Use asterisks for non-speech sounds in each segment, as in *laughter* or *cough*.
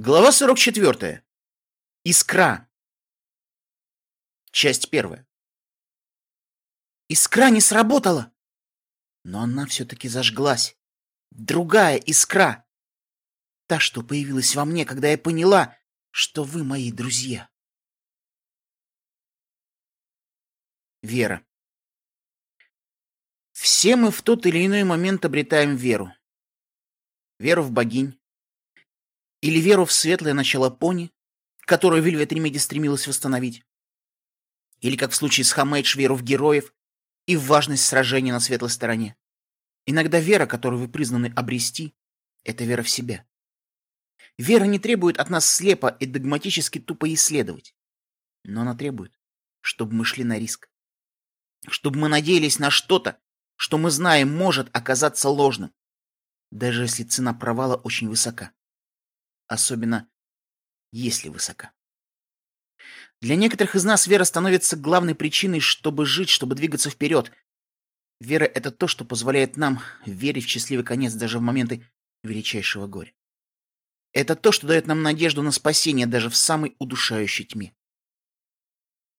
Глава 44. Искра. Часть первая. Искра не сработала. Но она все-таки зажглась. Другая искра. Та, что появилась во мне, когда я поняла, что вы мои друзья. Вера. Все мы в тот или иной момент обретаем веру. Веру в богинь, или веру в светлое начало пони, которую Вельвет Ремеди стремилась восстановить? Или, как в случае с Хомейдж, веру в героев и в важность сражения на светлой стороне? Иногда вера, которую вы призваны обрести, — это вера в себя. Вера не требует от нас слепо и догматически тупо исследовать. Но она требует, чтобы мы шли на риск. Чтобы мы надеялись на что-то, что мы знаем может оказаться ложным, даже если цена провала очень высока особенно если высока. Для некоторых из нас вера становится главной причиной, чтобы жить, чтобы двигаться вперед. Вера — это то, что позволяет нам верить в счастливый конец даже в моменты величайшего горя. Это то, что дает нам надежду на спасение даже в самой удушающей тьме.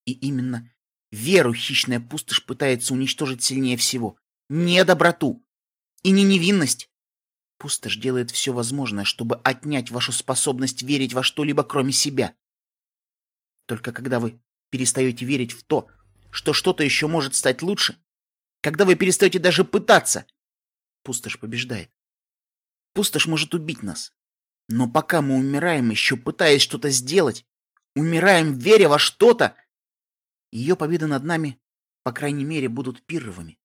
И именно веру хищная пустошь пытается уничтожить сильнее всего. Не доброту и не невинность, Пустошь делает все возможное, чтобы отнять вашу способность верить во что-либо, кроме себя. Только когда вы перестаете верить в то, что что-то еще может стать лучше, когда вы перестаете даже пытаться, пустошь побеждает. Пустошь может убить нас. Но пока мы умираем, еще пытаясь что-то сделать, умираем, веря во что-то, ее победы над нами, по крайней мере, будут пирровыми.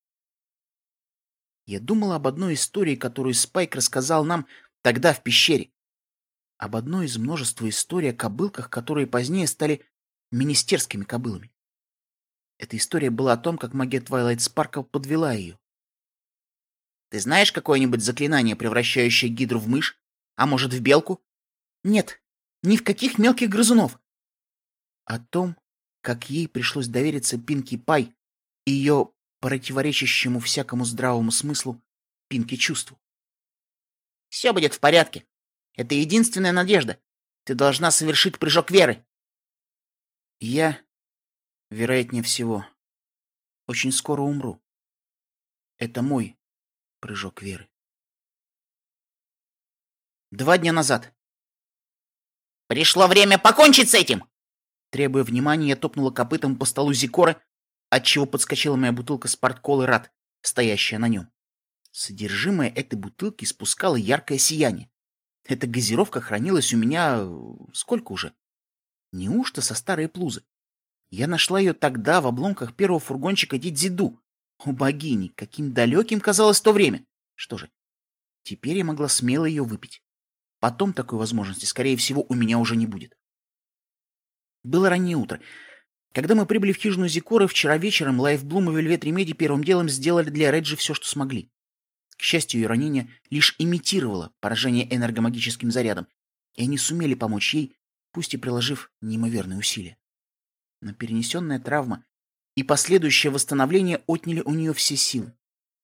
Я думал об одной истории, которую Спайк рассказал нам тогда в пещере. Об одной из множества историй о кобылках, которые позднее стали министерскими кобылами. Эта история была о том, как магия Твайлайт Спаркл подвела ее. Ты знаешь какое-нибудь заклинание, превращающее гидру в мышь? А может, в белку? Нет, ни в каких мелких грызунов. О том, как ей пришлось довериться Пинки Пай и ее противоречащему всякому здравому смыслу Пинки чувству. «Все будет в порядке. Это единственная надежда. Ты должна совершить прыжок веры». «Я, вероятнее всего, очень скоро умру. Это мой прыжок веры». Два дня назад. «Пришло время покончить с этим!» Требуя внимания, я топнула копытом по столу Зикора отчего подскочила моя бутылка спортколы Рад, стоящая на нем. Содержимое этой бутылки спускало яркое сияние. Эта газировка хранилась у меня... Э, сколько уже? Неужто со старой плузы? Я нашла ее тогда в обломках первого фургончика Дитзи Ду. О богини, каким далеким казалось то время. Что же, теперь я могла смело ее выпить. Потом такой возможности, скорее всего, у меня уже не будет. Было раннее утро. Когда мы прибыли в хижину Зекоры вчера вечером, Лайфблум и Вельвет Ремеди первым делом сделали для Реджи все, что смогли. К счастью, ее ранение лишь имитировало поражение энергомагическим зарядом, и они сумели помочь ей, пусть и приложив неимоверные усилия. Но перенесенная травма и последующее восстановление отняли у нее все силы.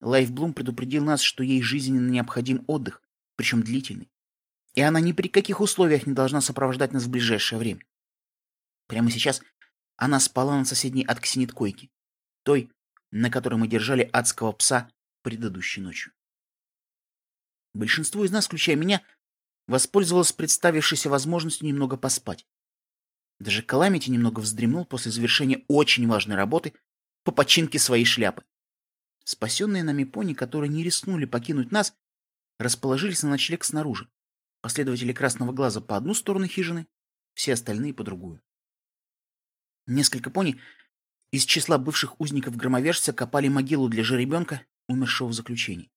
Лайфблум предупредил нас, что ей жизненно необходим отдых, причем длительный, и она ни при каких условиях не должна сопровождать нас в ближайшее время. Прямо сейчас она спала на соседней от Ксенит койке, той, на которой мы держали адского пса предыдущей ночью. Большинство из нас, включая меня, воспользовалось представившейся возможностью немного поспать. Даже Каламити немного вздремнул после завершения очень важной работы по починке своей шляпы. Спасенные нами пони, которые не рискнули покинуть нас, расположились на ночлег снаружи. Последователи Красного Глаза по одну сторону хижины, все остальные по другую. Несколько пони из числа бывших узников громовержца копали могилу для жеребенка, умершего в заключении.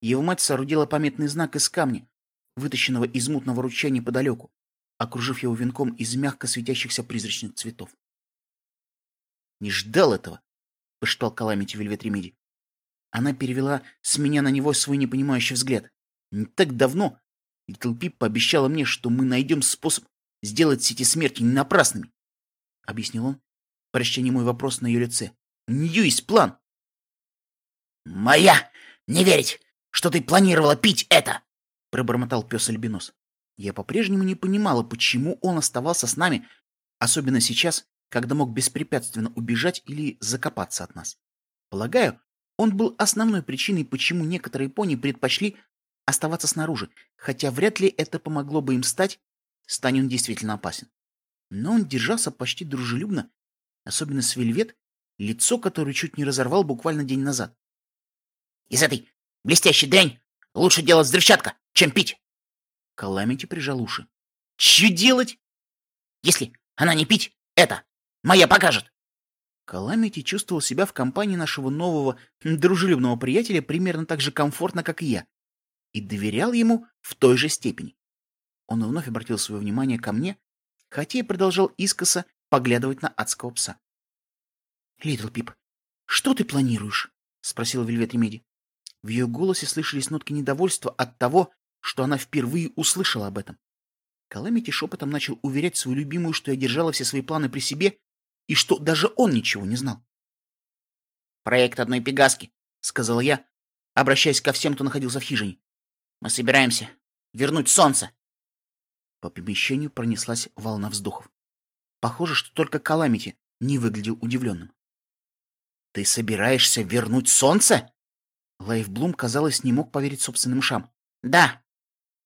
Его мать соорудила памятный знак из камня, вытащенного из мутного ручья неподалеку, окружив его венком из мягко светящихся призрачных цветов. «Не ждал этого!» — прошептал Каламити Вельвет Ремеди. Она перевела с меня на него свой непонимающий взгляд. «Не так давно Литл Пип пообещала мне, что мы найдем способ сделать все эти смерти не напрасными. — объяснил он, прочтя мой вопрос на ее лице. — есть план. — Моя! Не верить, что ты планировала пить это! — пробормотал пес Альбинос. Я по-прежнему не понимала, почему он оставался с нами, особенно сейчас, когда мог беспрепятственно убежать или закопаться от нас. Полагаю, он был основной причиной, почему некоторые пони предпочли оставаться снаружи, хотя вряд ли это помогло бы им стать, стань он действительно опасен. Но он держался почти дружелюбно, особенно с Вельвет, лицо которое чуть не разорвал буквально день назад. «Из этой блестящей дрянь лучше делать взрывчатка, чем пить!» Каламити прижал уши. «Че делать? Если она не пить, это моя покажет!» Каламити чувствовал себя в компании нашего нового дружелюбного приятеля примерно так же комфортно, как и я, и доверял ему в той же степени. Он вновь обратил свое внимание ко мне, хотя и продолжал искоса поглядывать на адского пса. «Литл Пип, что ты планируешь?» — спросила Вельвет Ремеди. В ее голосе слышались нотки недовольства от того, что она впервые услышала об этом. Каламити шепотом начал уверять свою любимую, что я держала все свои планы при себе и что даже он ничего не знал. «Проект одной пегаски», — сказала я, обращаясь ко всем, кто находился в хижине. «Мы собираемся вернуть солнце». По помещению пронеслась волна вздохов. Похоже, что только Каламити не выглядел удивленным. «Ты собираешься вернуть солнце?» Лайфблум, казалось, не мог поверить собственным ушам. «Да!»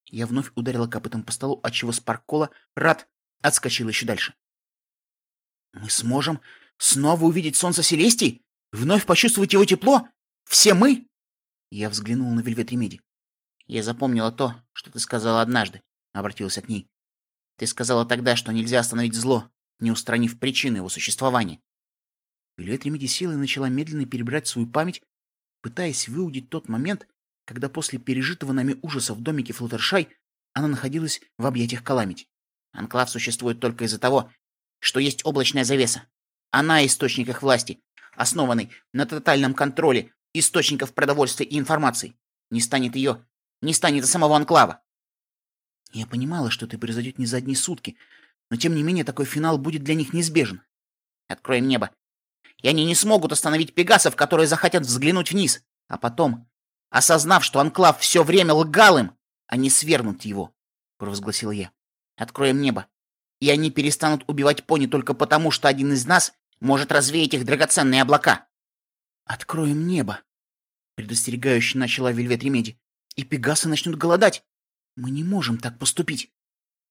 Я вновь ударила копытом по столу, отчего Спаркола, рад, отскочил еще дальше. «Мы сможем снова увидеть солнце Селестии? Вновь почувствовать его тепло? Все мы?» Я взглянула на Вельвет Ремеди. «Я запомнила то, что ты сказала однажды», — обратилась к ней. «Ты сказала тогда, что нельзя остановить зло, не устранив причины его существования». Вельвет Ремеди села и начала медленно перебирать свою память, пытаясь выудить тот момент, когда после пережитого нами ужаса в домике Флуттершай она находилась в объятиях Каламити. Анклав существует только из-за того, что есть облачная завеса. Она источник их власти, основанный на тотальном контроле источников продовольствия и информации. Не станет ее, не станет и самого анклава. Я понимала, что это произойдет не за одни сутки, но тем не менее такой финал будет для них неизбежен. Откроем небо. И они не смогут остановить пегасов, которые захотят взглянуть вниз. А потом, осознав, что анклав все время лгал им, они свергнут его, — провозгласил я. Откроем небо и они перестанут убивать пони только потому, что один из нас может развеять их драгоценные облака. «Откроем небо», — предостерегающе начала Вельвет Ремеди, «и пегасы начнут голодать. Мы не можем так поступить».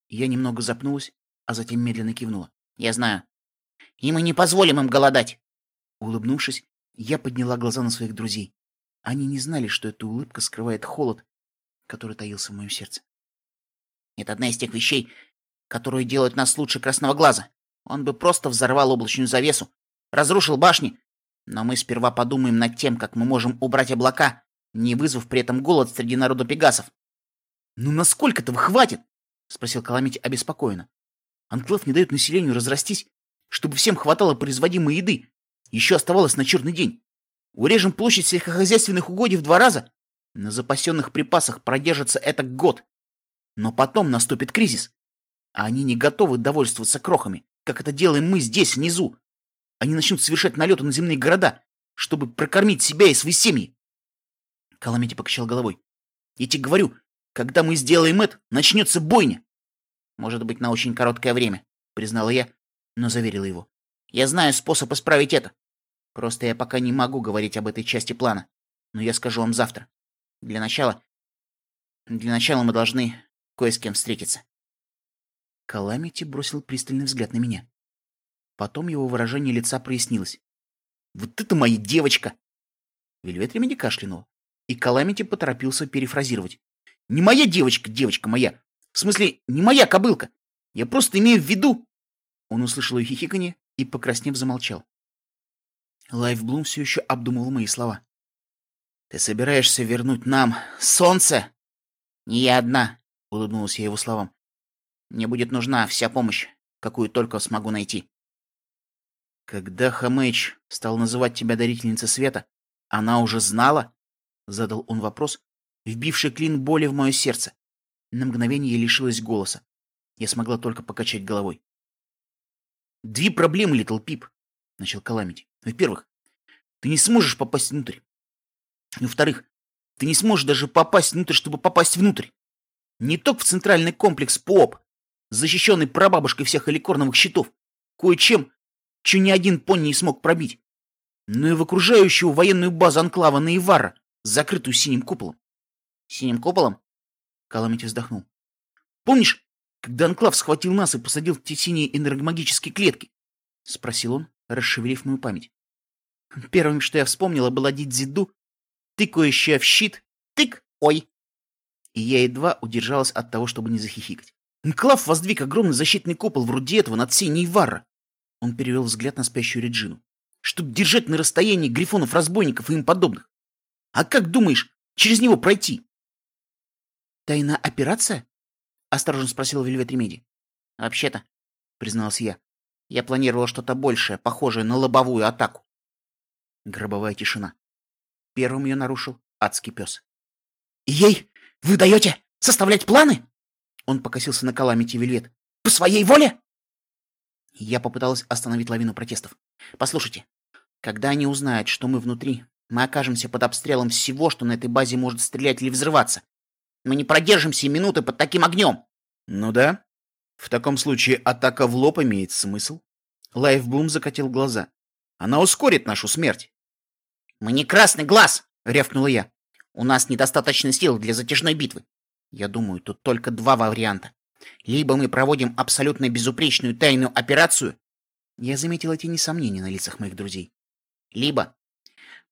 Я немного запнулась, а затем медленно кивнула. «Я знаю. И мы не позволим им голодать». Улыбнувшись, я подняла глаза на своих друзей. Они не знали, что эта улыбка скрывает холод, который таился в моем сердце. Это одна из тех вещей, которую делают нас лучше красного глаза. Он бы просто взорвал облачную завесу, разрушил башни. Но мы сперва подумаем над тем, как мы можем убрать облака, не вызвав при этом голод среди народа пегасов. «Ну насколько этого хватит?» — спросил Каламити обеспокоенно. «Анклав не дает населению разрастись, чтобы всем хватало производимой еды. Еще оставалось на черный день. Урежем площадь сельскохозяйственных угодий в два раза. На запасенных припасах продержится это год. Но потом наступит кризис. А они не готовы довольствоваться крохами, как это делаем мы здесь, внизу. Они начнут совершать налеты на земные города, чтобы прокормить себя и свои семьи. Каламити покачал головой. Я тебе говорю, когда мы сделаем это, начнется бойня. Может быть, на очень короткое время, признала я, но заверила его. Я знаю способ исправить это. Просто я пока не могу говорить об этой части плана, но я скажу вам завтра. Для начала... Для начала мы должны кое с кем встретиться. Каламити бросил пристальный взгляд на меня. Потом его выражение лица прояснилось. «Вот это моя девочка!» Вельвет Ремеди кашлянул, и Каламити поторопился перефразировать. «Не моя девочка, девочка моя! В смысле, не моя кобылка! Я просто имею в виду...» Он услышал ее хихиканье и, покраснев, замолчал. Лайфблум все еще обдумывал мои слова. «Ты собираешься вернуть нам солнце?» «Не я одна», — улыбнулась я его словам. Мне будет нужна вся помощь, какую только смогу найти. Когда Хамэч стал называть тебя дарительницей света, она уже знала? Задал он вопрос, вбивший клин боли в мое сердце. На мгновение я лишилась голоса. Я смогла только покачать головой. «Две проблемы, Литл Пип», — начал Каламити. «Во-первых, ты не сможешь попасть внутрь. Во-вторых, ты не сможешь даже попасть внутрь, чтобы попасть внутрь. Не только в центральный комплекс ПОП, защищенный прабабушкой всех эликорновых щитов, кое-чем, что ни один пони не смог пробить, но и в окружающую военную базу Анклава Наивара, закрытую синим куполом. Синим куполом? Каламити вздохнул. Помнишь, когда Анклав схватил нас и посадил в те синие энергомагические клетки? Спросил он, расшевелив мою память. Первым, что я вспомнила, была Дидзиду, тыкающая в щит. Тык! Ой! И я едва удержалась от того, чтобы не захихикать. Анклав воздвиг огромный защитный купол вроде этого над синей Варра. Он перевел взгляд на спящую Реджину. Чтобы держать на расстоянии грифонов-разбойников и им подобных. А как думаешь, через него пройти? Тайна операция? Осторожно спросила Вельвет Ремеди. Вообще-то, призналась я, я планировала что-то большее, похожее на лобовую атаку. Гробовая тишина. Первым ее нарушил адский пес. «Ей вы даете составлять планы?» Он покосился на Каламити Вельвет. «По своей воле?» Я попыталась остановить лавину протестов. «Послушайте, когда они узнают, что мы внутри, мы окажемся под обстрелом всего, что на этой базе может стрелять или взрываться. Мы не продержимся и минуты под таким огнем!» «Ну да. В таком случае атака в лоб имеет смысл». Лайфблум закатил глаза. «Она ускорит нашу смерть». «Мы не красный глаз!» — рявкнула я. «У нас недостаточно сил для затяжной битвы. Я думаю, тут только два варианта. Либо мы проводим абсолютно безупречную тайную операцию, я заметила тени сомнений на лицах моих друзей. Либо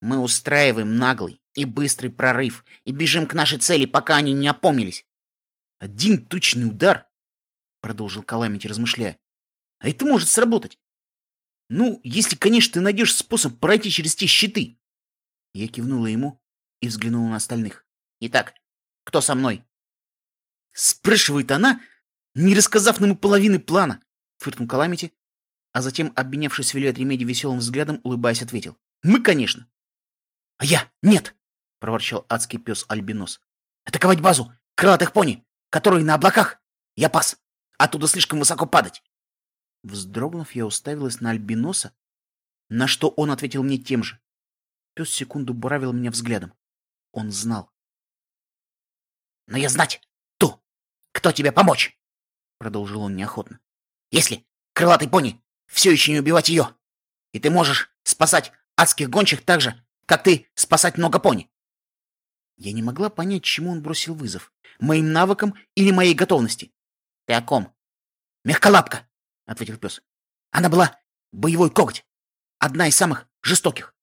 мы устраиваем наглый и быстрый прорыв и бежим к нашей цели, пока они не опомнились. Один точный удар, продолжил Каламити, размышляя. А это может сработать. Ну, если, конечно, ты найдешь способ пройти через те щиты. Я кивнула ему и взглянула на остальных. Итак, кто со мной? Спрашивает она, не рассказав нам половины плана, фыркнул Каламити, а затем, обменявшись Вилет Ремеди веселым взглядом, улыбаясь, ответил. Мы, конечно. А я нет, проворчал адский пес Альбинос. Атаковать базу крылатых пони, которые на облаках. Я пас. Оттуда слишком высоко падать. Вздрогнув, я уставилась на Альбиноса, на что он ответил мне тем же. Пес секунду буравил меня взглядом. Он знал. «Но я знать! кто тебе помочь?» Продолжил он неохотно. «Если, крылатый пони, все еще не убивать ее, и ты можешь спасать адских гончих так же, как ты спасать много пони». Я не могла понять, чему он бросил вызов. Моим навыкам или моей готовности. «Ты о ком?» «Мягколапка», — ответил пес. «Она была боевой коготь. Одна из самых жестоких.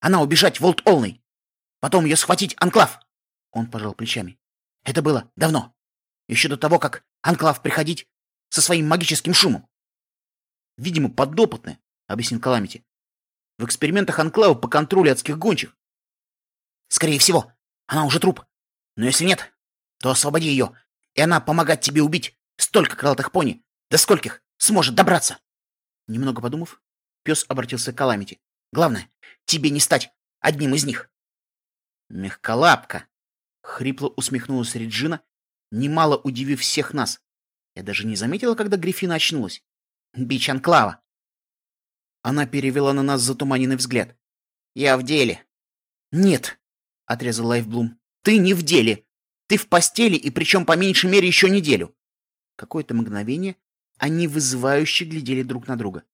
Она убежать в Волт-Олный. Потом ее схватить Анклав». Он пожал плечами. «Это было давно. Еще до того, как Анклав приходить со своим магическим шумом. Видимо, подопытная, объяснил Каламити. В экспериментах Анклава по контролю адских гончих. Скорее всего, она уже труп. Но если нет, то освободи ее, и она помогать тебе убить столько крылатых пони, до скольких сможет добраться. Немного подумав, пес обратился к Каламити. Главное, тебе не стать одним из них. Мягколапка, хрипло усмехнулась Реджина немало удивив всех нас. Я даже не заметила, когда Гриффина очнулась. Бич Анклава. Она перевела на нас затуманенный взгляд. «Я в деле». «Нет», — отрезал Лайфблум. «Ты не в деле. Ты в постели, и причем по меньшей мере еще неделю». Какое-то мгновение они вызывающе глядели друг на друга.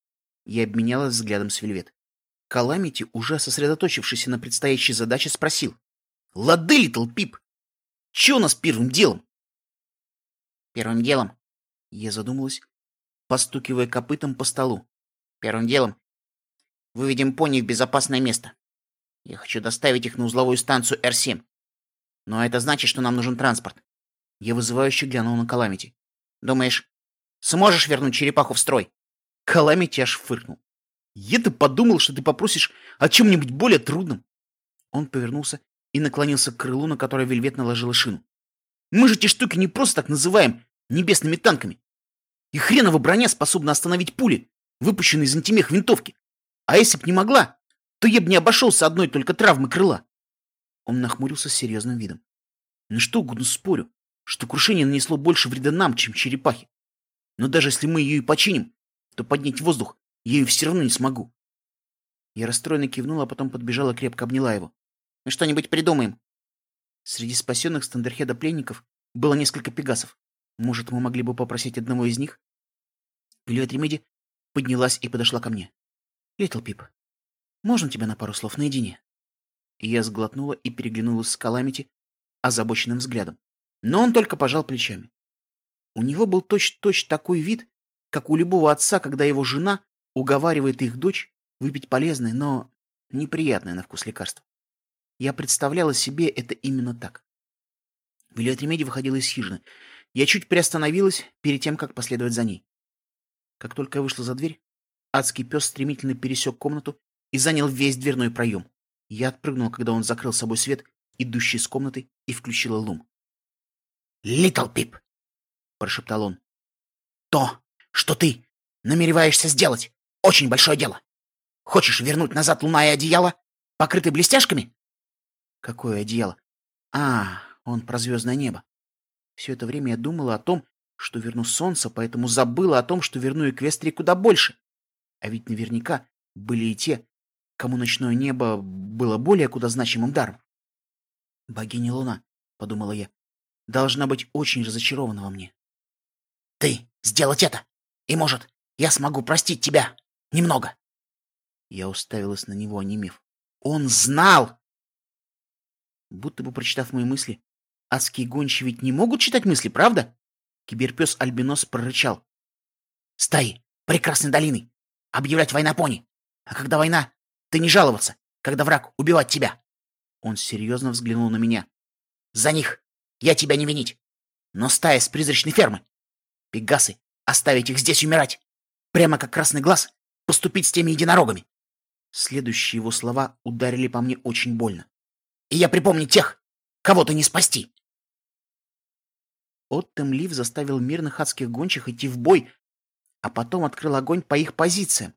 Я обменялась взглядом с Вельвет. Каламити, уже сосредоточившийся на предстоящей задаче, спросил. «Лады, Литл Пип! Че у нас первым делом?» Первым делом, я задумалась, постукивая копытом по столу. Первым делом выведем пони в безопасное место. Я хочу доставить их на узловую станцию Р-7. Но это значит, что нам нужен транспорт. Я вызывающе глянул на Каламити. Думаешь, сможешь вернуть черепаху в строй? Каламити аж фыркнул. Я-то подумал, что ты попросишь о чем-нибудь более трудном. Он повернулся и наклонился к крылу, на которое Вельвет наложила шину. Мы же эти штуки не просто так называем небесными танками. И хренова броня способна остановить пули, выпущенные из антимех винтовки. А если б не могла, то я бы не обошелся одной только травмы крыла. Он нахмурился с серьезным видом. На что угодно спорю, что крушение нанесло больше вреда нам, чем черепахе. Но даже если мы ее и починим, то поднять воздух я ее все равно не смогу. Я расстроенно кивнула, а потом подбежала, крепко обняла его. Мы что-нибудь придумаем. Среди спасенных Стандерхеда пленников было несколько пегасов. Может, мы могли бы попросить одного из них? Вельвет Ремеди поднялась и подошла ко мне. «Литл Пип, можно тебя на пару слов наедине?» Я сглотнула и переглянулась с Каламити озабоченным взглядом. Но он только пожал плечами. У него был точь-точь такой вид, как у любого отца, когда его жена уговаривает их дочь выпить полезное, но неприятное на вкус лекарство. Я представляла себе это именно так. Ремеди выходила из хижины. Я чуть приостановилась перед тем, как последовать за ней. Как только я вышла за дверь, адский пес стремительно пересек комнату и занял весь дверной проем. Я отпрыгнула, когда он закрыл собой свет, идущий из комнаты, и включила лум. «Литл Пип!» — прошептал он. «То, что ты намереваешься сделать, очень большое дело. Хочешь вернуть назад луна и одеяло, покрытые блестяшками?» «Какое одеяло? А, он про звездное небо. Все это время я думала о том, что верну солнце, поэтому забыла о том, что верну Эквестрии куда больше. А ведь наверняка были и те, кому ночное небо было более куда значимым даром. «Богиня Луна», — подумала я, — «должна быть очень разочарована во мне». «Ты сделать это, и, может, я смогу простить тебя немного». Я уставилась на него, онемев. «Он знал!» Будто бы прочитав мои мысли, адские гончи ведь не могут читать мысли, правда? Киберпес Альбинос прорычал. «Стаи прекрасной долины! Объявлять война пони! А когда война, ты не жаловаться, когда враг убивать тебя!» Он серьезно взглянул на меня. «За них я тебя не винить! Но стая с призрачной фермы! Пегасы, оставить их здесь умирать! Прямо как красный глаз поступить с теми единорогами!» Следующие его слова ударили по мне очень больно. «И я припомню тех, кого ты не спасти!» Оттем Лив заставил мирных адских гончих идти в бой, а потом открыл огонь по их позициям.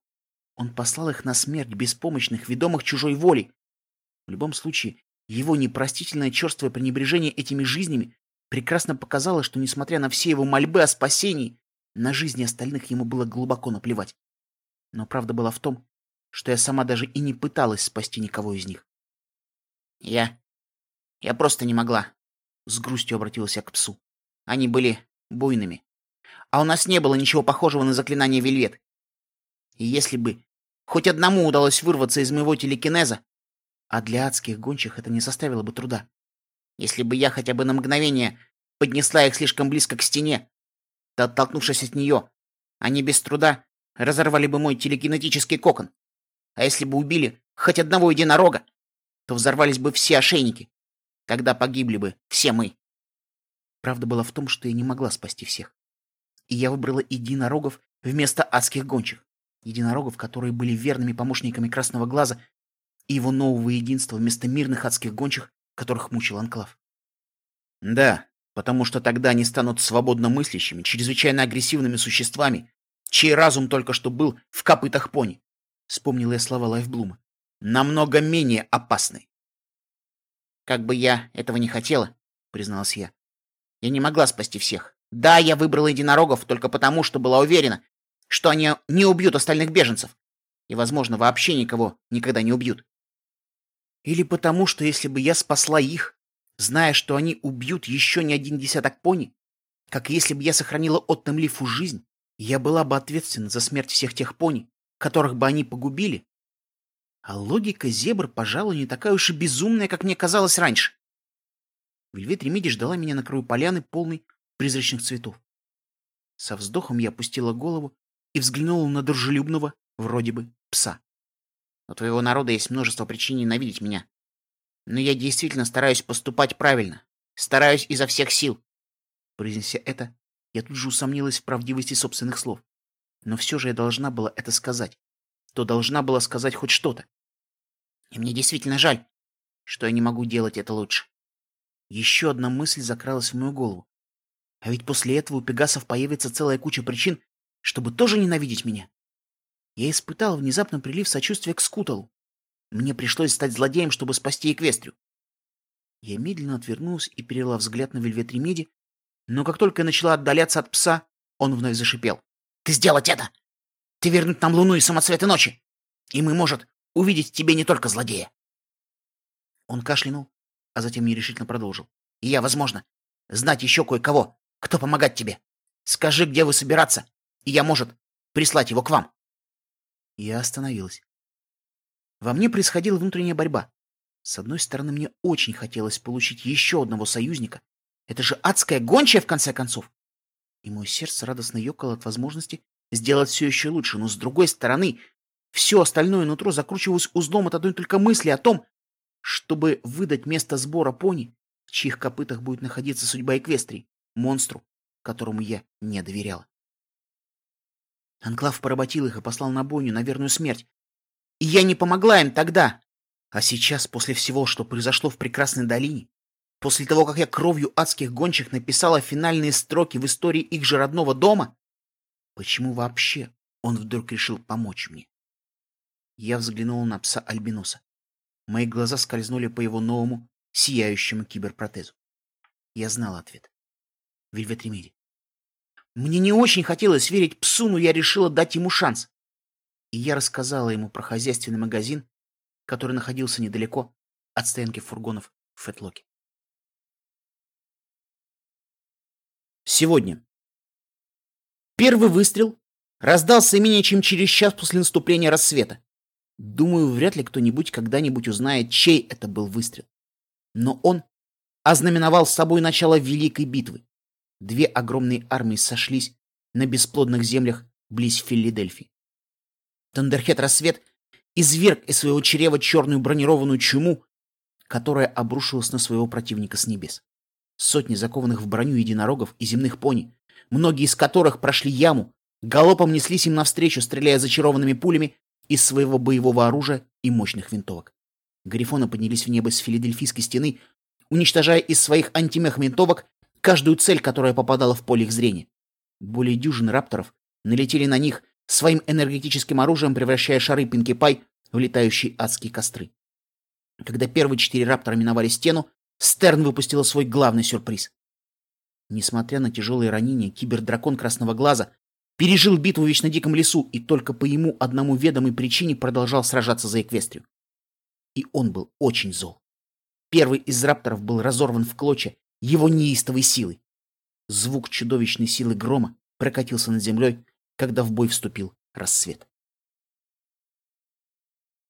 Он послал их на смерть, беспомощных, ведомых чужой волей. В любом случае, его непростительное черствое пренебрежение этими жизнями прекрасно показало, что, несмотря на все его мольбы о спасении, на жизни остальных ему было глубоко наплевать. Но правда была в том, что я сама даже и не пыталась спасти никого из них. «Я... я просто не могла», — с грустью обратилась я к псу. Они были буйными. А у нас не было ничего похожего на заклинание Вельвет. И если бы хоть одному удалось вырваться из моего телекинеза, а для адских гончих это не составило бы труда. Если бы я хотя бы на мгновение поднесла их слишком близко к стене, то, оттолкнувшись от нее, они без труда разорвали бы мой телекинетический кокон. А если бы убили хоть одного единорога, то взорвались бы все ошейники. Тогда погибли бы все мы. Правда была в том, что я не могла спасти всех. И я выбрала единорогов вместо адских гончих. Единорогов, которые были верными помощниками Красного Глаза и его нового единства вместо мирных адских гончих, которых мучил Анклав. Да, потому что тогда они станут свободно мыслящими, чрезвычайно агрессивными существами, чей разум только что был в копытах пони. Вспомнила я слова Лайфблума. Намного менее опасный. Как бы я этого не хотела, призналась я, я не могла спасти всех. Да, я выбрала единорогов только потому, что была уверена, что они не убьют остальных беженцев. И, возможно, вообще никого никогда не убьют. Или потому, что если бы я спасла их, зная, что они убьют еще не один десяток пони, как если бы я сохранила Оттем Лифу жизнь, я была бы ответственна за смерть всех тех пони, которых бы они погубили. А логика зебр, пожалуй, не такая уж и безумная, как мне казалось раньше. Вельвет Ремиди ждала меня на краю поляны, полной призрачных цветов. Со вздохом я опустила голову и взглянула на дружелюбного, вроде бы, пса. У твоего народа есть множество причин ненавидеть меня. Но я действительно стараюсь поступать правильно. Стараюсь изо всех сил. Произнеся это, я тут же усомнилась в правдивости собственных слов. Но все же я должна была это сказать. То должна была сказать хоть что-то. И мне действительно жаль, что я не могу делать это лучше. Еще одна мысль закралась в мою голову. А ведь после этого у пегасов появится целая куча причин, чтобы тоже ненавидеть меня. Я испытал внезапно прилив сочувствия к Скуталу. Мне пришлось стать злодеем, чтобы спасти Эквестрию. Я медленно отвернулась и перевела взгляд на Вельвет Ремеди, но как только я начала отдаляться от пса, он вновь зашипел. «Ты сделать это! Ты вернуть нам луну и самоцветы ночи! И мы, может, увидеть тебе не только злодея!» Он кашлянул, а затем нерешительно продолжил. И я, возможно, знать еще кое-кого, кто помогать тебе. Скажи, где вы собираться, и я, может, прислать его к вам. Я остановилась. Во мне происходила внутренняя борьба. С одной стороны, мне очень хотелось получить еще одного союзника. Это же адская гончая, в конце концов. И мое сердце радостно ёкало от возможности сделать все еще лучше. Но с другой стороны, все остальное нутро закручивалось узлом от одной только мысли о том, чтобы выдать место сбора пони, в чьих копытах будет находиться судьба Эквестрии, монстру, которому я не доверяла. Анклав поработил их и послал на бойню на верную смерть. И я не помогла им тогда. А сейчас, после всего, что произошло в прекрасной долине, после того, как я кровью адских гончих написала финальные строки в истории их же родного дома, почему вообще он вдруг решил помочь мне? Я взглянула на пса Альбиноса. Мои глаза скользнули по его новому, сияющему киберпротезу. Я знала ответ. Вельвет Ремиди. Мне не очень хотелось верить псу, но я решила дать ему шанс. И я рассказала ему про хозяйственный магазин, который находился недалеко от стоянки фургонов в Фетлоке. Сегодня. Первый выстрел раздался менее чем через час после наступления рассвета. Думаю, вряд ли кто-нибудь когда-нибудь узнает, чей это был выстрел. Но он ознаменовал собой начало Великой битвы. Две огромные армии сошлись на бесплодных землях близ Филадельфии. Тандерхет Рассвет изверг из своего чрева черную бронированную чуму, которая обрушилась на своего противника с небес. Сотни закованных в броню единорогов и земных пони, многие из которых прошли яму, галопом неслись им навстречу, стреляя зачарованными пулями из своего боевого оружия и мощных винтовок. Грифоны поднялись в небо с филадельфийской стены, уничтожая из своих антимех винтовок каждую цель, которая попадала в поле их зрения. Более дюжины рапторов налетели на них своим энергетическим оружием, превращая шары Пинки Пай в летающие адские костры. Когда первые четыре раптора миновали стену, Стерн выпустила свой главный сюрприз. Несмотря на тяжелые ранения, кибердракон Красного Глаза пережил битву в Вечно Диком лесу и только по ему одному ведомой причине продолжал сражаться за Эквестрию. И он был очень зол. Первый из рапторов был разорван в клочья его неистовой силой. Звук чудовищной силы грома прокатился над землей, когда в бой вступил рассвет.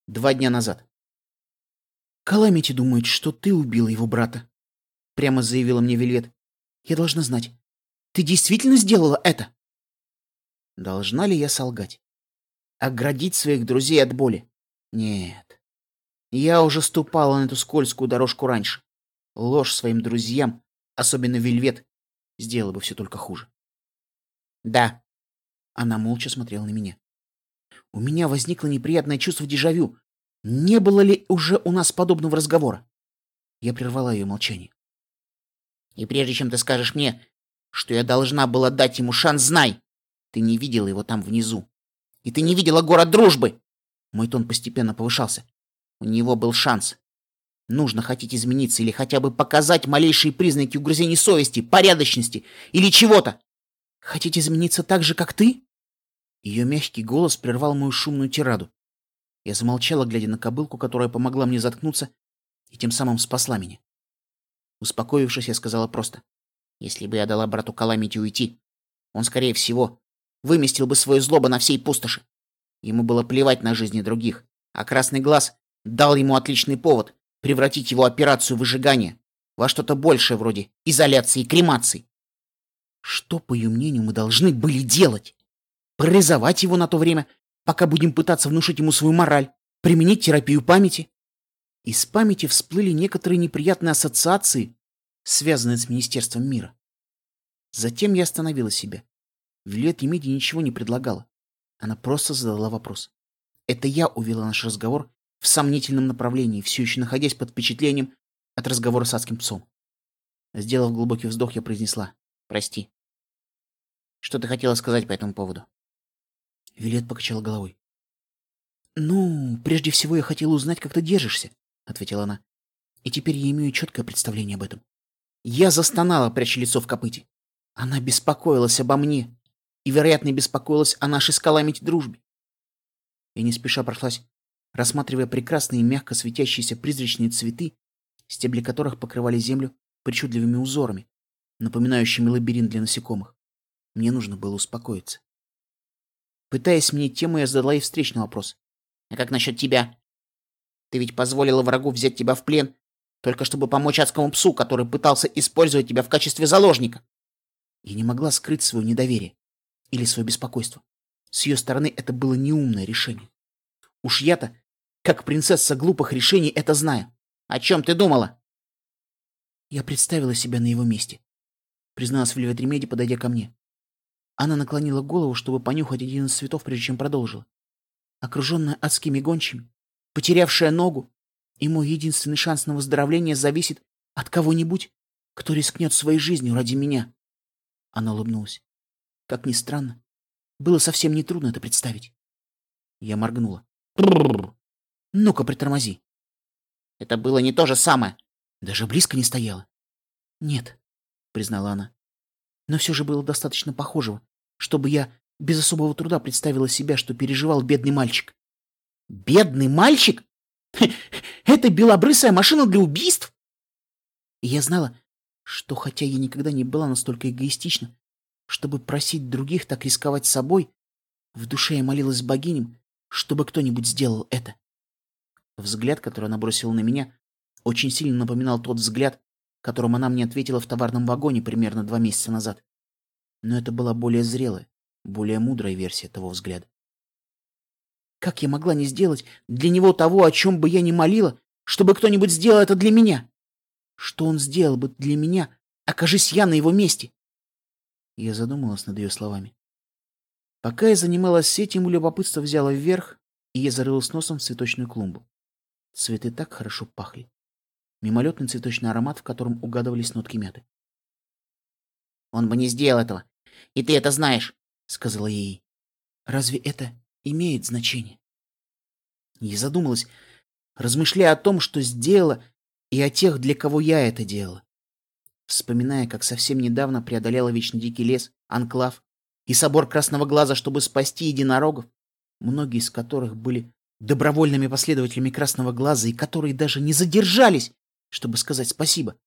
Два дня назад. «Каламити думает, что ты убила его брата», — прямо заявила мне Вельвет. «Я должна знать. Ты действительно сделала это?» Должна ли я солгать? Оградить своих друзей от боли? Нет. Я уже ступала на эту скользкую дорожку раньше. Ложь своим друзьям, особенно Вельвет, сделала бы все только хуже. Да. Она молча смотрела на меня. У меня возникло неприятное чувство дежавю. Не было ли уже у нас подобного разговора? Я прервала ее молчание. И прежде чем ты скажешь мне, что я должна была дать ему шанс, знай, ты не видела его там внизу. И ты не видела город дружбы. Мой тон постепенно повышался. У него был шанс. Нужно хотеть измениться или хотя бы показать малейшие признаки угрызений совести, порядочности или чего-то. Хотите измениться так же, как ты? Ее мягкий голос прервал мою шумную тираду. Я замолчала, глядя на кобылку, которая помогла мне заткнуться и тем самым спасла меня. Успокоившись, я сказала просто. Если бы я дала брату Каламити уйти, он, скорее всего, выместил бы свою злобу на всей пустоши. Ему было плевать на жизни других, а Красный Глаз дал ему отличный повод превратить его операцию выжигания во что-то большее вроде изоляции и кремации. Что, по ее мнению, мы должны были делать? Парализовать его на то время, пока будем пытаться внушить ему свою мораль, применить терапию памяти? Из памяти всплыли некоторые неприятные ассоциации, связанные с Министерством мира. Затем я остановила себя. Вилет Емиди ничего не предлагала. Она просто задала вопрос. Это я увела наш разговор в сомнительном направлении, все еще находясь под впечатлением от разговора с адским псом. Сделав глубокий вздох, я произнесла. «Прости. Что ты хотела сказать по этому поводу?» Вилет покачала головой. «Ну, прежде всего я хотела узнать, как ты держишься», — ответила она. «И теперь я имею четкое представление об этом». Я застонала, пряча лицо в копыте. Она беспокоилась обо мне, и, вероятно, беспокоилась о нашей скаламити дружбе. Я не спеша прошлась, рассматривая прекрасные мягко светящиеся призрачные цветы, стебли которых покрывали землю причудливыми узорами, напоминающими лабиринт для насекомых. Мне нужно было успокоиться. Пытаясь сменить тему, я задала ей встречный вопрос. «А как насчет тебя? Ты ведь позволила врагу взять тебя в плен, только чтобы помочь адскому псу, который пытался использовать тебя в качестве заложника». Я не могла скрыть свое недоверие или свое беспокойство. С ее стороны это было неумное решение. Уж я-то, как принцесса глупых решений, это знаю. О чем ты думала? Я представила себя на его месте, призналась Вильвет Ремеди, подойдя ко мне. Она наклонила голову, чтобы понюхать один из цветов, прежде чем продолжила. Окруженная адскими гончими, потерявшая ногу, и мой единственный шанс на выздоровление зависит от кого-нибудь, кто рискнет своей жизнью ради меня. Она улыбнулась. Как ни странно, было совсем нетрудно это представить. Я моргнула. Ну-ка, притормози. Это было не то же самое. Даже близко не стояло. Нет, признала она. Но все же было достаточно похожего, чтобы я без особого труда представила себя, что переживал бедный мальчик. Бедный мальчик? Это белобрысая машина для убийств? И я знала, что хотя я никогда не была настолько эгоистична, чтобы просить других так рисковать собой, в душе я молилась богиням, чтобы кто-нибудь сделал это. Взгляд, который она бросила на меня, очень сильно напоминал тот взгляд, которым она мне ответила в товарном вагоне примерно два месяца назад. Но это была более зрелая, более мудрая версия того взгляда. Как я могла не сделать для него того, о чем бы я ни молила, чтобы кто-нибудь сделал это для меня? Что он сделал бы для меня, окажись я на его месте? Я задумалась над ее словами. Пока я занималась этим, любопытство взяло вверх, и я зарылась носом в цветочную клумбу. Цветы так хорошо пахли. Мимолетный цветочный аромат, в котором угадывались нотки мяты. «Он бы не сделал этого, и ты это знаешь», — сказала ей. «Разве это имеет значение?» Я задумалась, размышляя о том, что сделала, и о тех, для кого я это делала. Вспоминая, как совсем недавно преодолела вечно дикий лес, анклав и собор Красного Глаза, чтобы спасти единорогов, многие из которых были добровольными последователями Красного Глаза и которые даже не задержались, чтобы сказать спасибо.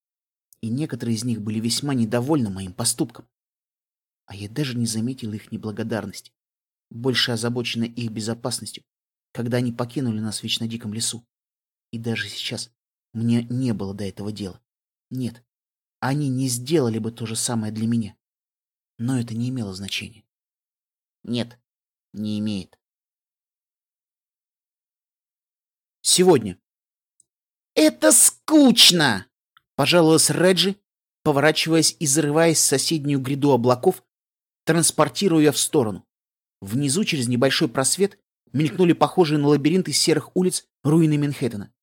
И некоторые из них были весьма недовольны моим поступком. А я даже не заметил их неблагодарности, больше озабочена их безопасностью, когда они покинули нас в вечно диком лесу. И даже сейчас мне не было до этого дела. Нет, они не сделали бы то же самое для меня. Но это не имело значения. Нет, не имеет. Сегодня. «Это скучно!» — пожаловалась Реджи, поворачиваясь и зарываясь в соседнюю гряду облаков, транспортируя в сторону. Внизу, через небольшой просвет, мелькнули похожие на лабиринт из серых улиц руины Манхэттена.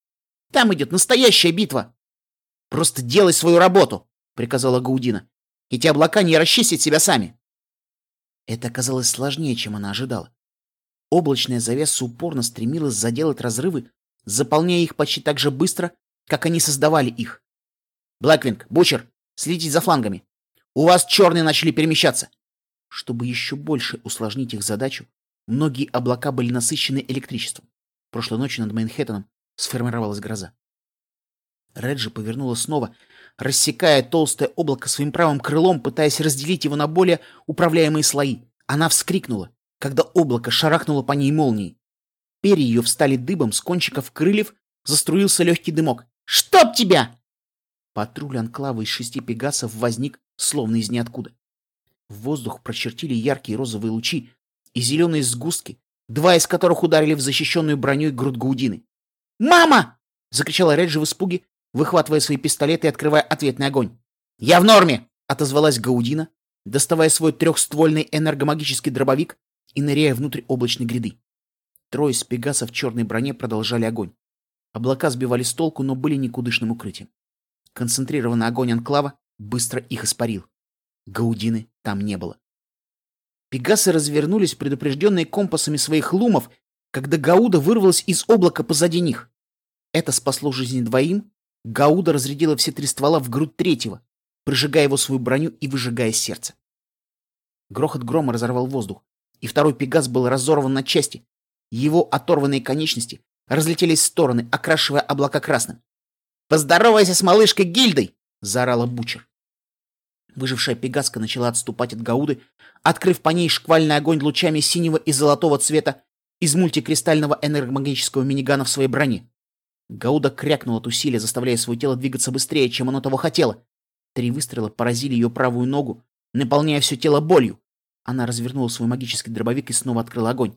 «Там идет настоящая битва!» «Просто делай свою работу!» — приказала Гаудина. «Эти облака не расчистят себя сами!» Это оказалось сложнее, чем она ожидала. Облачная завеса упорно стремилась заделать разрывы, заполняя их почти так же быстро, как они создавали их. «Блэквинг, Бучер, следите за флангами. У вас черные начали перемещаться!» Чтобы еще больше усложнить их задачу, многие облака были насыщены электричеством. Прошлой ночью над Манхэттеном сформировалась гроза. Реджи повернула снова, рассекая толстое облако своим правым крылом, пытаясь разделить его на более управляемые слои. Она вскрикнула, когда облако шарахнуло по ней молнией. Перья ее встали дыбом, с кончиков крыльев заструился легкий дымок. «Чтоб тебя!» Патруль анклава из шести пегасов возник, словно из ниоткуда. В воздух прочертили яркие розовые лучи и зеленые сгустки, два из которых ударили в защищенную броней грудь Гаудины. «Мама!» — закричала Реджи в испуге, выхватывая свои пистолеты и открывая ответный огонь. «Я в норме!» — отозвалась Гаудина, доставая свой трехствольный энергомагический дробовик и ныряя внутрь облачной гряды. Трое из пегасов в черной броне продолжали огонь. Облака сбивали с толку, но были никудышным укрытием. Концентрированный огонь анклава быстро их испарил. Гаудины там не было. Пегасы развернулись, предупрежденные компасами своих лумов, когда Гауда вырвалась из облака позади них. Это спасло жизни двоим, Гауда разрядила все три ствола в грудь третьего, прижигая его свою броню и выжигая сердце. Грохот грома разорвал воздух, и второй Пегас был разорван на части. Его оторванные конечности разлетелись в стороны, окрашивая облака красным. «Поздоровайся с малышкой Гильдой!» — заорала Бучер. Выжившая пегаска начала отступать от Гауды, открыв по ней шквальный огонь лучами синего и золотого цвета из мультикристального энергомагического минигана в своей броне. Гауда крякнула от усилия, заставляя свое тело двигаться быстрее, чем оно того хотело. Три выстрела поразили ее правую ногу, наполняя все тело болью. Она развернула свой магический дробовик и снова открыла огонь.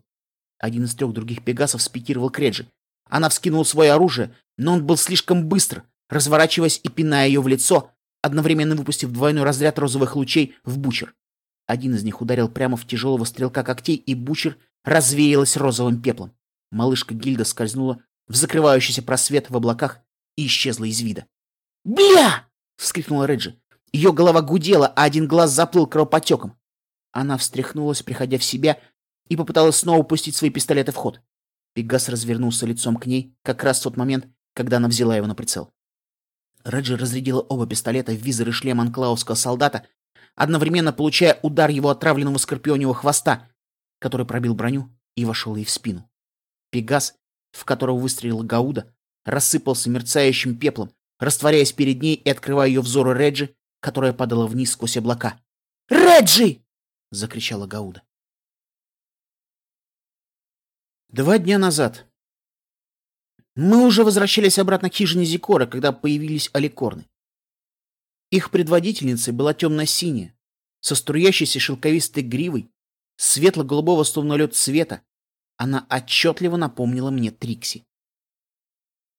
Один из трех других пегасов спикировал к Реджи. Она вскинула свое оружие, но он был слишком быстр, разворачиваясь и пиная ее в лицо, одновременно выпустив двойной разряд розовых лучей в бучер. Один из них ударил прямо в тяжелого стрелка когтей, и бучер развеялась розовым пеплом. Малышка Гильда скользнула в закрывающийся просвет в облаках и исчезла из вида. «Бля!» — вскрикнула Реджи. Ее голова гудела, а один глаз заплыл кровопотеком. Она встряхнулась, приходя в себя, и попыталась снова пустить свои пистолеты в ход. Пегас развернулся лицом к ней как раз в тот момент, когда она взяла его на прицел. Реджи разрядила оба пистолета в визор и шлем анклауского солдата, одновременно получая удар его отравленного скорпионевого хвоста, который пробил броню и вошел ей в спину. Пегас, в которого выстрелила Гауда, рассыпался мерцающим пеплом, растворяясь перед ней и открывая ее взору Реджи, которая падала вниз сквозь облака. «Реджи!» — закричала Гауда. Два дня назад мы уже возвращались обратно к хижине Зикора, когда появились аликорны. Их предводительницей была темно-синяя, со струящейся шелковистой гривой, светло-голубого словно лед цвета. Она отчетливо напомнила мне Трикси.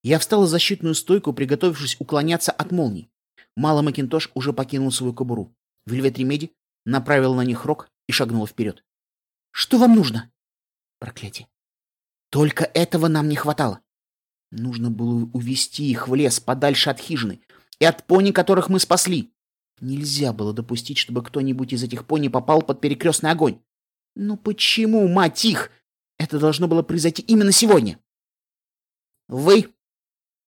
Я встал в защитную стойку, приготовившись уклоняться от молний. Мало Макинтош уже покинул свою кобуру. Вельвет Ремеди направил на них рог и шагнул вперед. «Что вам нужно?» Проклятие. Только этого нам не хватало. Нужно было увести их в лес подальше от хижины и от пони, которых мы спасли. Нельзя было допустить, чтобы кто-нибудь из этих пони попал под перекрестный огонь. Но почему, мать их? Это должно было произойти именно сегодня. Вы,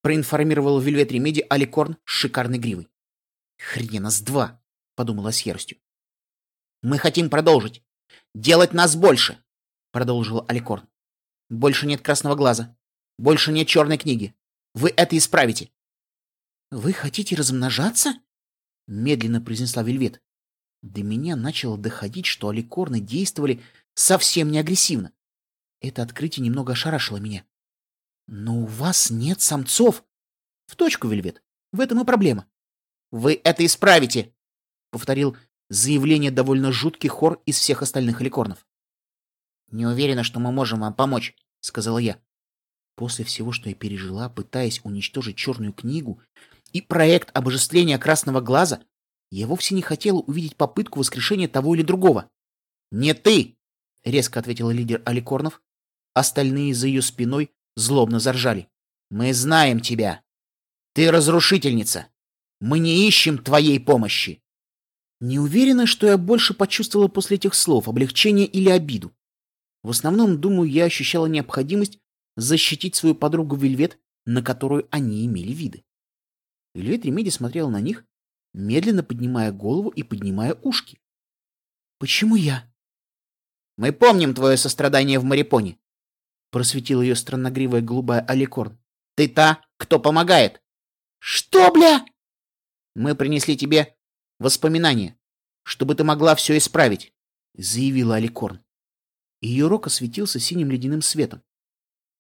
проинформировал Вельвет Ремеди Аликорн с шикарной гривой. Хрена с два, подумала с яростью. Мы хотим продолжить. Делать нас больше, продолжил Аликорн. Больше нет красного глаза. Больше нет черной книги. Вы это исправите. Вы хотите размножаться? Медленно произнесла Вельвет. До меня начало доходить, что аликорны действовали совсем не агрессивно. Это открытие немного ошарашило меня. Но у вас нет самцов. В точку, Вельвет. В этом и проблема. Вы это исправите, повторил заявление довольно жуткий хор из всех остальных аликорнов. Не уверена, что мы можем вам помочь, сказала я. После всего, что я пережила, пытаясь уничтожить черную книгу и проект обожествления красного глаза, я вовсе не хотела увидеть попытку воскрешения того или другого. «Не ты!» — резко ответила лидер Аликорнов. Остальные за ее спиной злобно заржали. «Мы знаем тебя! Ты разрушительница! Мы не ищем твоей помощи!» Не уверена, что я больше почувствовала после этих слов, облегчение или обиду. В основном, думаю, я ощущала необходимость защитить свою подругу Вельвет, на которую они имели виды. Вельвет Ремеди смотрела на них, медленно поднимая голову и поднимая ушки. «Почему я?» «Мы помним твое сострадание в Марипоне», — просветила ее странногривая голубая аликорн. «Ты та, кто помогает». «Что, бля?» «Мы принесли тебе воспоминания, чтобы ты могла все исправить», — заявила аликорн. Ее рог осветился синим ледяным светом.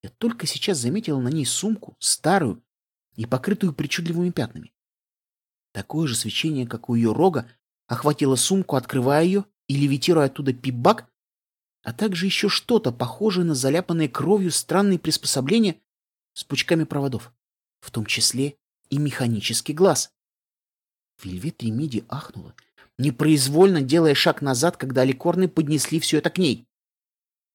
Я только сейчас заметила на ней сумку, старую и покрытую причудливыми пятнами. Такое же свечение, как у ее рога, охватило сумку, открывая ее и левитируя оттуда пибак, а также еще что-то похожее на заляпанные кровью странные приспособления с пучками проводов, в том числе и механический глаз. Вельвет Ремиди ахнула, непроизвольно делая шаг назад, когда ликорны поднесли все это к ней.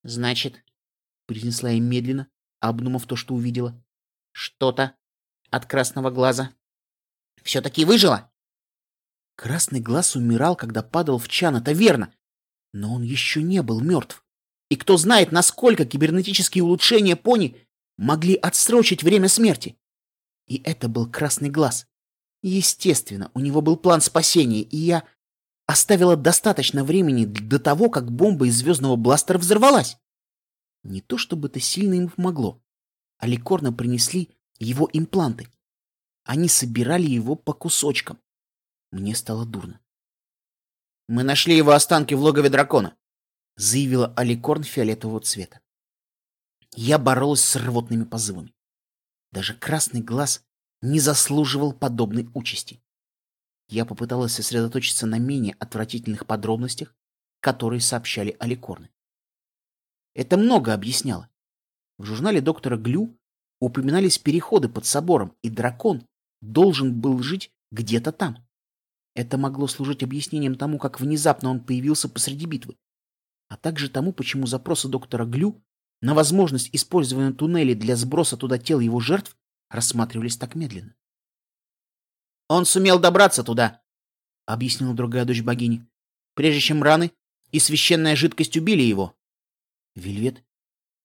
«Значит», — произнесла я медленно, обдумав то, что увидела. Что-то от красного глаза. Все-таки выжила? Красный глаз умирал, когда падал в чан, это верно. Но он еще не был мертв. И кто знает, насколько кибернетические улучшения пони могли отсрочить время смерти. И это был красный глаз. Естественно, у него был план спасения, и я оставила достаточно времени до того, как бомба из звездного бластера взорвалась. Не то чтобы это сильно им помогло. Аликорна принесли его импланты. Они собирали его по кусочкам. Мне стало дурно. Мы нашли его останки в логове дракона, заявила Аликорн фиолетового цвета. Я боролась с рвотными позывами. Даже красный глаз не заслуживал подобной участи. Я попыталась сосредоточиться на менее отвратительных подробностях, которые сообщали Аликорны. Это много объясняло. В журнале доктора Глю упоминались переходы под собором, и дракон должен был жить где-то там. Это могло служить объяснением тому, как внезапно он появился посреди битвы, а также тому, почему запросы доктора Глю на возможность использования туннелей для сброса туда тел его жертв рассматривались так медленно. «Он сумел добраться туда», — объяснила другая дочь богини, «прежде чем раны и священная жидкость убили его». Вельвет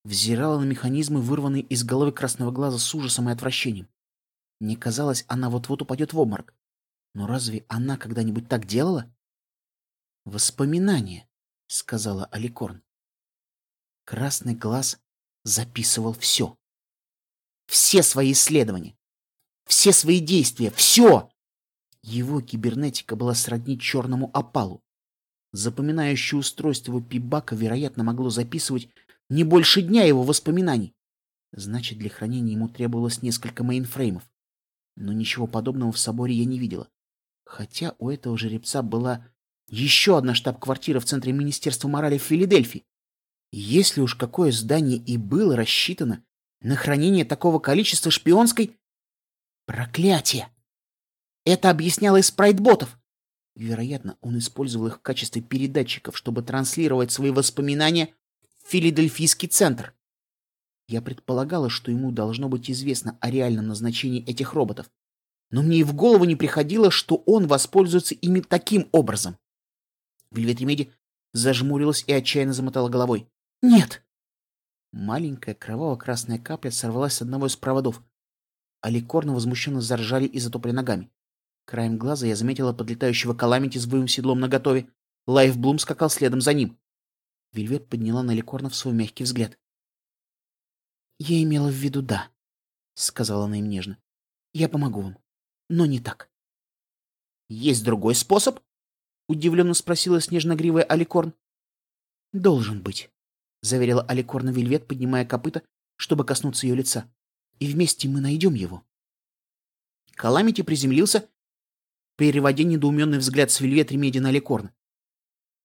взирала на механизмы, вырванные из головы красного глаза с ужасом и отвращением. Мне казалось, она вот-вот упадет в обморок. Но разве она когда-нибудь так делала? Воспоминания, сказала Аликорн. Красный глаз записывал все. Все свои исследования. Все свои действия. Все! Его кибернетика была сродни черному опалу. Запоминающее устройство Пипбака, вероятно, могло записывать не больше дня его воспоминаний. Значит, для хранения ему требовалось несколько мейнфреймов. Но ничего подобного в соборе я не видела. Хотя у этого жеребца была еще одна штаб-квартира в центре Министерства морали в Филадельфии. Если уж какое здание и было рассчитано на хранение такого количества шпионской... Проклятие! Это объясняло спрайтботов. Вероятно, он использовал их в качестве передатчиков, чтобы транслировать свои воспоминания в Филадельфийский центр. Я предполагала, что ему должно быть известно о реальном назначении этих роботов но мне и в голову не приходило, что он воспользуется ими таким образом. Вельвет Ремеди зажмурилась и отчаянно замотала головой. «Нет!» Маленькая кроваво-красная капля сорвалась с одного из проводов. Аликорны возмущенно заржали и затопали ногами. Краем глаза я заметила подлетающего Каламити с боевым седлом наготове. Лайф Блум скакал следом за ним. Вельвет подняла на Аликорнов свой мягкий взгляд. «Я имела в виду да», — сказала она им нежно. «Я помогу вам но не так. «Есть другой способ?» — удивленно спросила снежногривая Аликорн. «Должен быть», — заверила Аликорна Вельвет, поднимая копыта, чтобы коснуться ее лица. «И вместе мы найдем его». Каламити приземлился, переводя недоуменный взгляд с Вельвет Ремеди на Аликорна.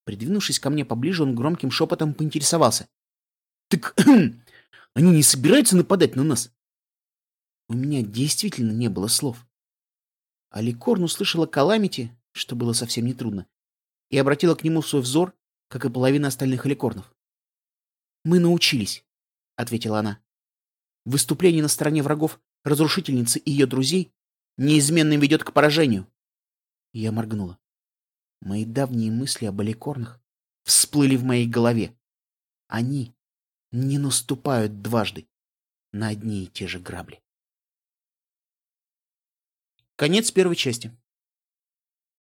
Придвинувшись ко мне поближе, он громким шепотом поинтересовался. «Так *clears throat* они не собираются нападать на нас?» У меня действительно не было слов. Аликорн услышала Каламити, что было совсем нетрудно, и обратила к нему свой взор, как и половина остальных аликорнов. «Мы научились», — ответила она. «Выступление на стороне врагов разрушительницы и ее друзей неизменно ведет к поражению». Я моргнула. Мои давние мысли об аликорнах всплыли в моей голове. Они не наступают дважды на одни и те же грабли. Конец первой части.